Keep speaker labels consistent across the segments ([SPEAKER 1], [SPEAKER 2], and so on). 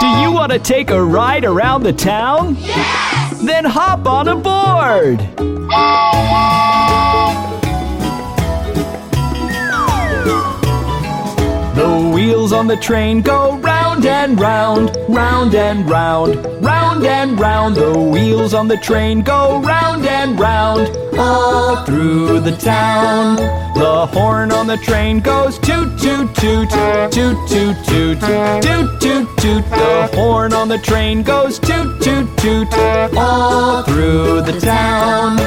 [SPEAKER 1] Do you want to take a ride around the town?
[SPEAKER 2] Yes!
[SPEAKER 1] Then hop on aboard! The wheels on the train go round and round, round and round, round and round. The wheels on the train go round and round, all through the town. The horn on the train goes toot toot toot, toot toot toot, toot toot toot. The horn on the train goes toot toot toot, all through the town.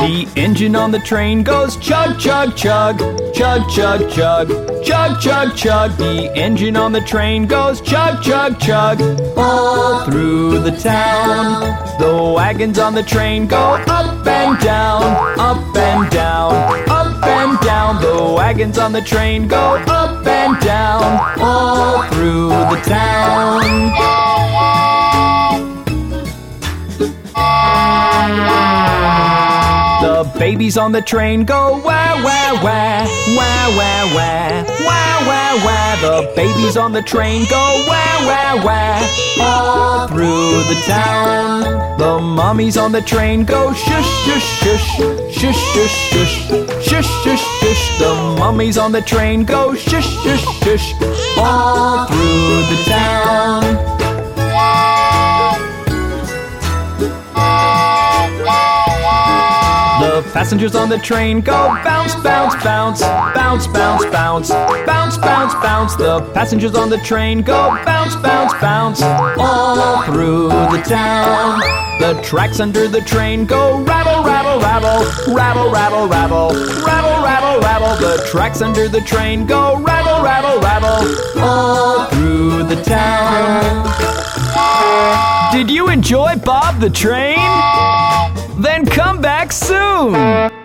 [SPEAKER 1] The engine on the train goes chug chug chug, chug chug chug, chug chug chug. The engine on the train goes chug chug chug, all through the town. The wagons on the train go up and down, up and down, up and down. The wagons on the train go up and down, all through the town. The babies on the train go wah wah wah, wah wah wah, wah wah wah. The babies on the train go wah wah wah, all through the town. The mummies on the train go shush shush shush, shush shush shush, shush shush shush. The mummies on the train go shush shush shush, all through the town. Passengers on the train go bounce, bounce, bounce, bounce, bounce, bounce, bounce, bounce, bounce. The passengers on the train go bounce, bounce, bounce, all through the town. The tracks under the train go rattle, rattle, rattle, rattle, rattle, rattle, rattle, rattle, rattle. The tracks under the train go rattle, rattle, rattle, all through the town. Did you enjoy Bob the Train? Then come back soon!